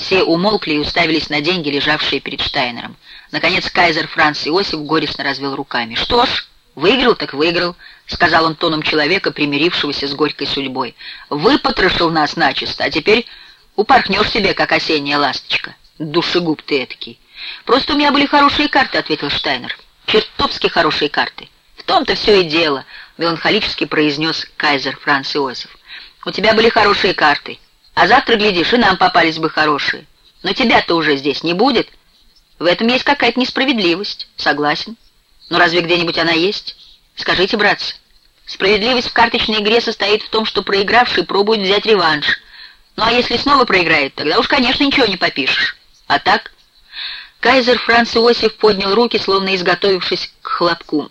Все умолкли и уставились на деньги, лежавшие перед Штайнером. Наконец кайзер Франц Иосиф горестно развел руками. «Что ж, выиграл так выиграл», — сказал он тоном человека, примирившегося с горькой судьбой. «Выпотрошил нас начисто, а теперь упорхнешь себе, как осенняя ласточка. Душегуб ты этакий». «Просто у меня были хорошие карты», — ответил Штайнер. «Чертовски хорошие карты». «В том-то все и дело», — меланхолически произнес кайзер Франц Иосиф. «У тебя были хорошие карты, а завтра, глядишь, и нам попались бы хорошие. Но тебя-то уже здесь не будет. В этом есть какая-то несправедливость, согласен. Но разве где-нибудь она есть? Скажите, братцы, справедливость в карточной игре состоит в том, что проигравший пробует взять реванш. Ну а если снова проиграет, тогда уж, конечно, ничего не попишешь. А так... Кайзер Франц Иосиф поднял руки, словно изготовившись к хлопку.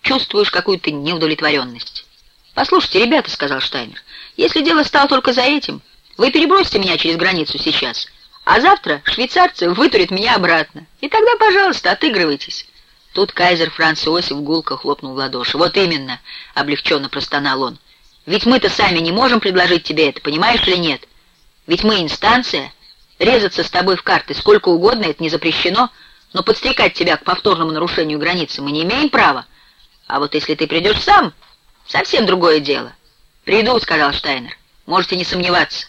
«Чувствуешь какую-то неудовлетворенность?» «Послушайте, ребята», — сказал Штайнер, — «если дело стало только за этим, вы перебросите меня через границу сейчас, а завтра швейцарцы вытурят меня обратно, и тогда, пожалуйста, отыгрывайтесь». Тут кайзер Франц Иосиф гулко хлопнул в ладоши. «Вот именно», — облегченно простонал он, — «ведь мы-то сами не можем предложить тебе это, понимаешь или нет? Ведь мы инстанция». Резаться с тобой в карты сколько угодно, это не запрещено, но подстрекать тебя к повторному нарушению границы мы не имеем права. А вот если ты придешь сам, совсем другое дело. «Приду», — сказал Штайнер. «Можете не сомневаться».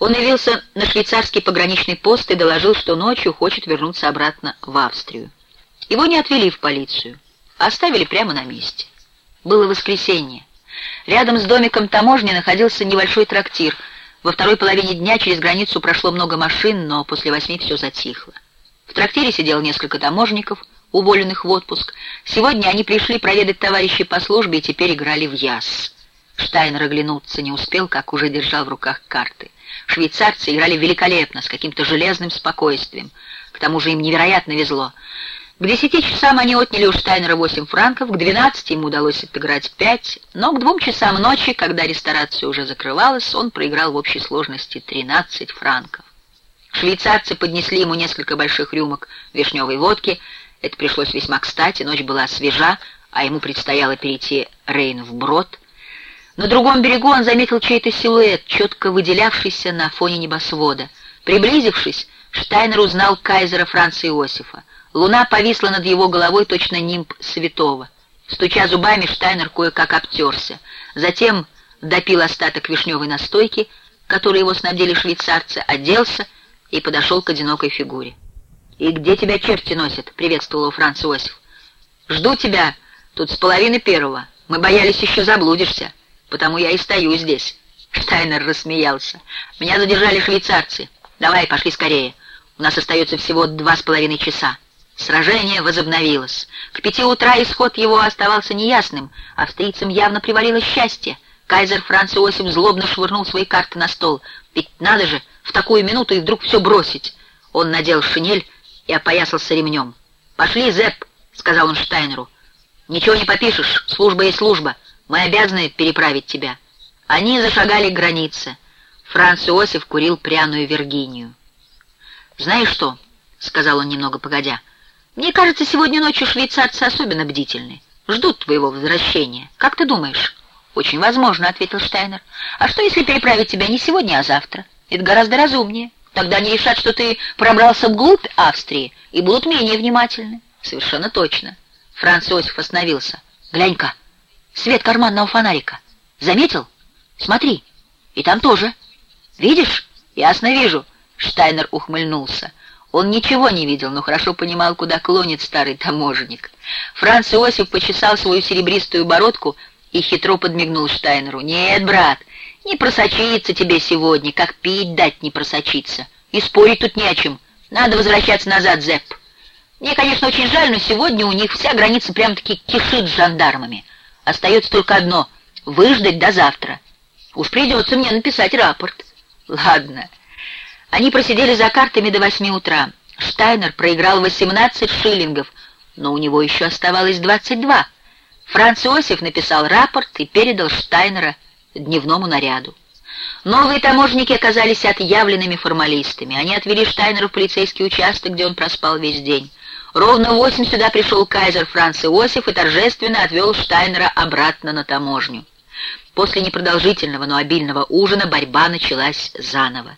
Он явился на швейцарский пограничный пост и доложил, что ночью хочет вернуться обратно в Австрию. Его не отвели в полицию, а оставили прямо на месте. Было воскресенье. Рядом с домиком таможни находился небольшой трактир — во второй половине дня через границу прошло много машин, но после восьми все затихло. В трактире сидело несколько таможников, уволенных в отпуск. Сегодня они пришли проведать товарищей по службе и теперь играли в яс. Штайнер оглянуться не успел, как уже держал в руках карты. Швейцарцы играли великолепно, с каким-то железным спокойствием. К тому же им невероятно везло. К десяти часам они отняли у Штайнера восемь франков, к двенадцати ему удалось отыграть пять, но к двум часам ночи, когда ресторация уже закрывалась, он проиграл в общей сложности тринадцать франков. Швейцарцы поднесли ему несколько больших рюмок вишневой водки. Это пришлось весьма кстати, ночь была свежа, а ему предстояло перейти Рейн вброд. На другом берегу он заметил чей-то силуэт, четко выделявшийся на фоне небосвода. Приблизившись, Штайнер узнал кайзера Франца Иосифа. Луна повисла над его головой, точно нимб святого. Стуча зубами, Штайнер кое-как обтерся. Затем допил остаток вишневой настойки, которой его снабдили швейцарцы, оделся и подошел к одинокой фигуре. «И где тебя черти носят?» — приветствовал его Франц Иосиф. «Жду тебя тут с половины первого. Мы боялись, еще заблудишься, потому я и стою здесь». Штайнер рассмеялся. «Меня задержали швейцарцы. Давай, пошли скорее. У нас остается всего два с половиной часа». Сражение возобновилось. К пяти утра исход его оставался неясным. Австрийцам явно привалило счастье. Кайзер Франц Иосиф злобно швырнул свои карты на стол. Ведь надо же в такую минуту и вдруг все бросить. Он надел шинель и опоясался ремнем. «Пошли, Зепп», — сказал он Штайнеру. «Ничего не попишешь, служба есть служба. Мы обязаны переправить тебя». Они зашагали к границе. Франц Иосиф курил пряную Виргинию. «Знаешь что?» — сказал он немного погодя. Мне кажется, сегодня ночью швейцарцы особенно бдительны. Ждут твоего возвращения. Как ты думаешь?» «Очень возможно», — ответил Штайнер. «А что, если переправить тебя не сегодня, а завтра? Это гораздо разумнее. Тогда они решат, что ты пробрался вглубь Австрии и будут менее внимательны». «Совершенно точно». Франц Иосиф остановился. «Глянь-ка, свет карманного фонарика. Заметил? Смотри. И там тоже. Видишь? Ясно вижу». Штайнер ухмыльнулся. Он ничего не видел, но хорошо понимал, куда клонит старый таможенник. Франц Иосиф почесал свою серебристую бородку и хитро подмигнул Штайнеру. «Нет, брат, не просочиться тебе сегодня, как пить дать не просочиться. И спорить тут не о чем. Надо возвращаться назад, Зепп. Мне, конечно, очень жаль, но сегодня у них вся граница прям-таки кишит с жандармами. Остается только одно — выждать до завтра. Уж придется мне написать рапорт». «Ладно». Они просидели за картами до восьми утра. Штайнер проиграл 18 шиллингов, но у него еще оставалось 22. Франц Иосиф написал рапорт и передал Штайнера дневному наряду. Новые таможники оказались отъявленными формалистами. Они отвели Штайнера в полицейский участок, где он проспал весь день. Ровно в восемь сюда пришел кайзер Франц Иосиф и торжественно отвел Штайнера обратно на таможню. После непродолжительного, но обильного ужина борьба началась заново.